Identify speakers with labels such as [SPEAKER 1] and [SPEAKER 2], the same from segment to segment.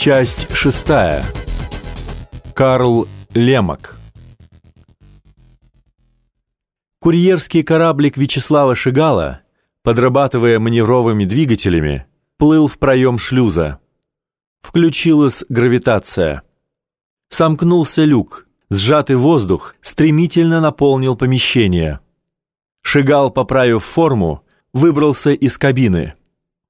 [SPEAKER 1] Часть шестая. Карл Лемок. Курьерский кораблик Вячеслава Шигала, подрабатывая маневровыми двигателями, плыл в проем шлюза. Включилась гравитация. Сомкнулся люк, сжатый воздух стремительно наполнил помещение. Шигал, поправив форму, выбрался из кабины.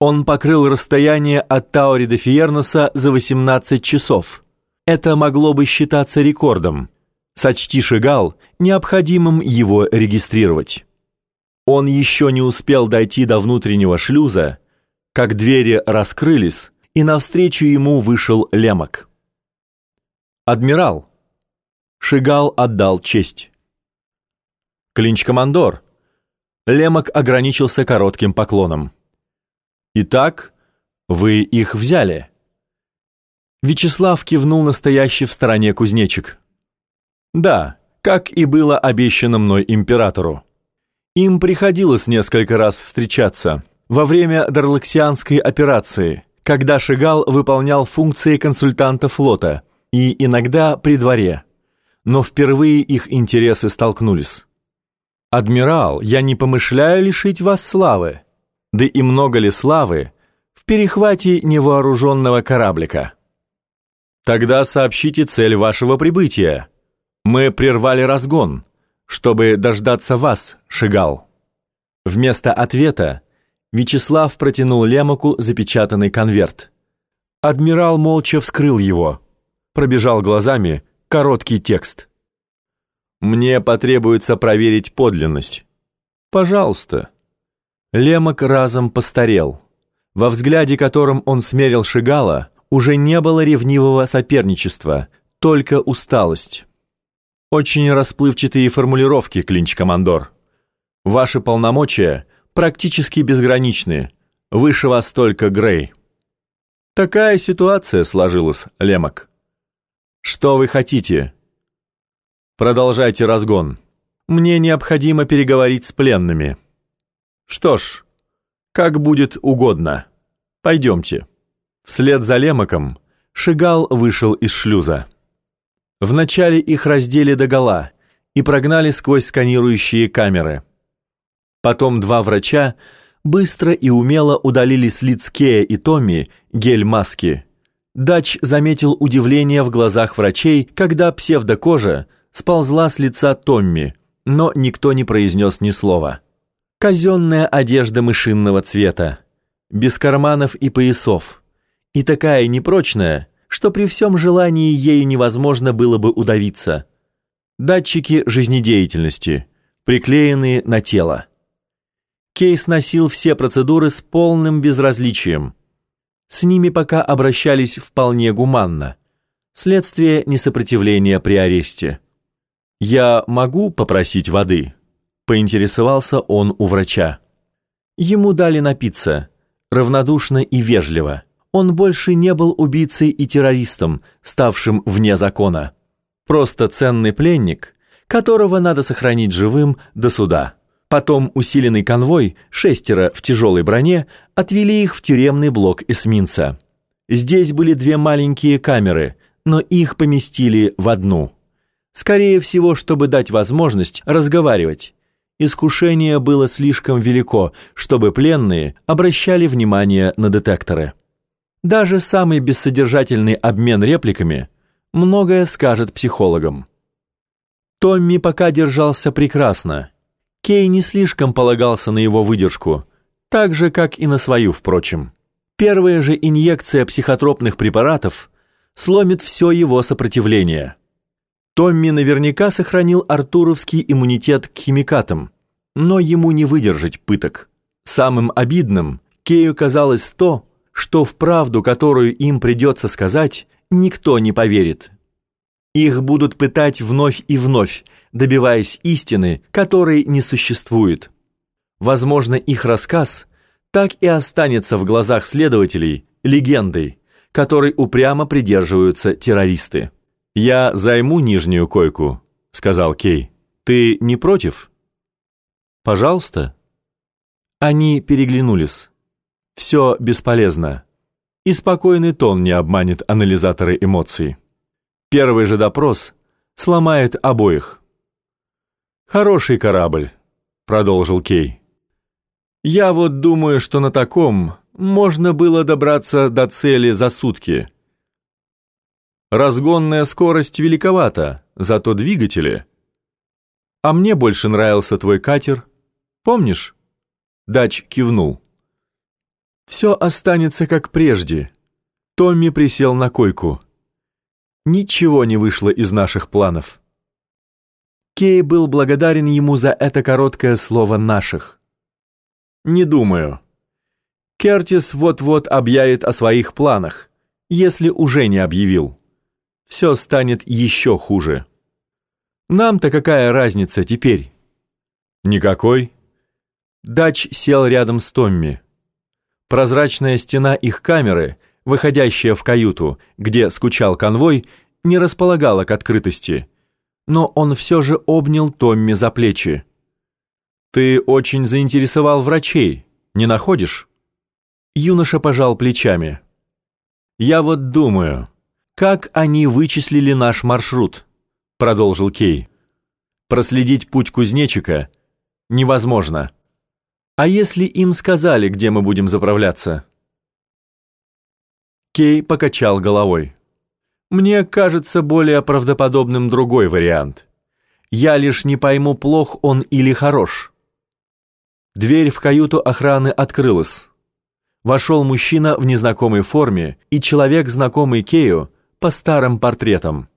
[SPEAKER 1] Он покрыл расстояние от Таури до Фиерноса за 18 часов. Это могло бы считаться рекордом. Сочти Шигал необходимым его регистрировать. Он еще не успел дойти до внутреннего шлюза, как двери раскрылись, и навстречу ему вышел Лемок. «Адмирал!» Шигал отдал честь. «Клинч-командор!» Лемок ограничился коротким поклоном. «Итак, вы их взяли?» Вячеслав кивнул настоящий в стороне кузнечик. «Да, как и было обещано мной императору. Им приходилось несколько раз встречаться во время Дарлаксианской операции, когда Шигал выполнял функции консультанта флота и иногда при дворе, но впервые их интересы столкнулись. «Адмирал, я не помышляю лишить вас славы. Да и много ли славы в перехвате невооруженного кораблика?» «Тогда сообщите цель вашего прибытия. Мы прервали разгон, чтобы дождаться вас, Шигал». Вместо ответа Вячеслав протянул Лемоку запечатанный конверт. Адмирал молча вскрыл его, пробежал глазами короткий текст. Мне потребуется проверить подлинность. Пожалуйста. Лемок разом постарел. Во взгляде, которым он смерил Шигала, уже не было ревнивого соперничества, только усталость. Очень расплывчатые формулировки, клинч-командор. Ваши полномочия практически безграничны. Выше вас только Грей. Такая ситуация сложилась, Лемок. Что вы хотите? Продолжайте разгон. Мне необходимо переговорить с пленными. Что ж, как будет угодно. Пойдемте. Вслед за Лемоком Шигал вышел из шлюза. Вначале их раздели догола и прогнали сквозь сканирующие камеры. Потом два врача быстро и умело удалили с лиц Кея и Томми гель-маски. Дач заметил удивление в глазах врачей, когда псевдокожа сползла с лица Томми, но никто не произнес ни слова. Казенная одежда мышинного цвета, без карманов и поясов, и такая непрочная, что при всем желании ею невозможно было бы удавиться. Датчики жизнедеятельности, приклеенные на тело. Кейс носил все процедуры с полным безразличием. С ними пока обращались вполне гуманно. Следствие несопротивления при аресте. «Я могу попросить воды?» — поинтересовался он у врача. Ему дали напиться, равнодушно и вежливо. Он больше не был убийцей и террористом, ставшим вне закона. Просто ценный пленник, которого надо сохранить живым до суда. Потом усиленный конвой, шестеро в тяжелой броне, отвели их в тюремный блок эсминца. Здесь были две маленькие камеры, но их поместили в одну – Скорее всего, чтобы дать возможность разговаривать. Искушение было слишком велико, чтобы пленные обращали внимание на детекторы. Даже самый бессодержательный обмен репликами многое скажет психологам. Томми пока держался прекрасно. Кей не слишком полагался на его выдержку, так же, как и на свою, впрочем. Первая же инъекция психотропных препаратов сломит все его сопротивление – Томми наверняка сохранил артуровский иммунитет к химикатам, но ему не выдержать пыток. Самым обидным Кею казалось то, что в правду, которую им придется сказать, никто не поверит. Их будут пытать вновь и вновь, добиваясь истины, которой не существует. Возможно, их рассказ так и останется в глазах следователей легендой, которой упрямо придерживаются террористы. «Я займу нижнюю койку», — сказал Кей. «Ты не против?» «Пожалуйста». Они переглянулись. «Все бесполезно. И спокойный тон не обманет анализаторы эмоций. Первый же допрос сломает обоих. «Хороший корабль», — продолжил Кей. «Я вот думаю, что на таком можно было добраться до цели за сутки. Разгонная скорость великовата, зато двигатели. А мне больше нравился твой катер. Помнишь?» Дач кивнул. «Все останется как прежде». Томми присел на койку. Ничего не вышло из наших планов. Кей был благодарен ему за это короткое слово «наших». «Не думаю. Кертис вот-вот объявит о своих планах, если уже не объявил. Все станет еще хуже. Нам-то какая разница теперь?» «Никакой». Дач сел рядом с Томми. Прозрачная стена их камеры — выходящая в каюту, где скучал конвой, не располагала к открытости, но он все же обнял Томми за плечи. «Ты очень заинтересовал врачей, не находишь?» Юноша пожал плечами. «Я вот думаю, как они вычислили наш маршрут?» продолжил Кей. «Проследить путь кузнечика невозможно. А если им сказали, где мы будем заправляться?» Кей покачал головой. «Мне кажется более правдоподобным другой вариант. Я лишь не пойму, плох он или хорош». Дверь в каюту охраны открылась. Вошел мужчина в незнакомой форме и человек, знакомый Кею, по старым портретам.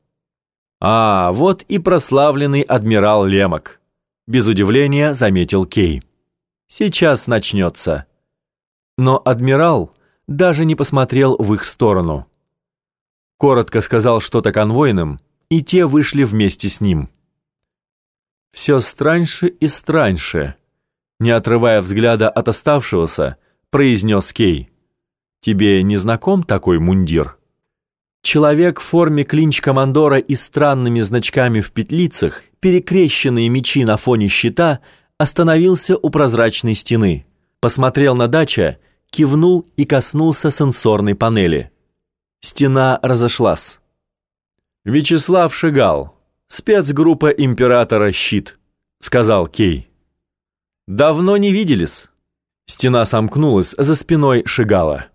[SPEAKER 1] «А, вот и прославленный адмирал Лемок», — без удивления заметил Кей. «Сейчас начнется». Но адмирал даже не посмотрел в их сторону. Коротко сказал что-то конвойным, и те вышли вместе с ним. Все страньше и страньше, не отрывая взгляда от оставшегося, произнес Кей. «Тебе не знаком такой мундир?» Человек в форме клинч-командора и странными значками в петлицах, перекрещенные мечи на фоне щита, остановился у прозрачной стены, посмотрел на дача кивнул и коснулся сенсорной панели. Стена разошлась. «Вячеслав Шигал, спецгруппа императора «Щит», — сказал Кей. «Давно не виделись». Стена сомкнулась за спиной Шигала.